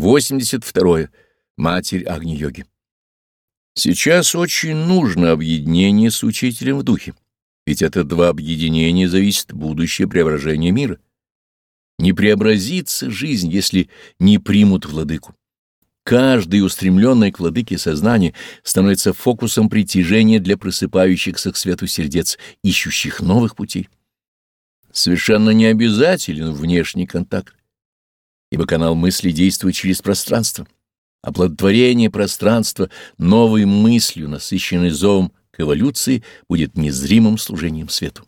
82. Матерь Агни-йоги. Сейчас очень нужно объединение с учителем в духе, ведь от два объединения зависит будущее преображение мира. Не преобразится жизнь, если не примут владыку. Каждый устремленный к владыке сознание становится фокусом притяжения для просыпающихся к свету сердец, ищущих новых путей. Совершенно не обязателен внешний контакт, ибо канал мысли действует через пространство. Оплодотворение пространства новой мыслью, насыщенной зовом к эволюции, будет незримым служением свету.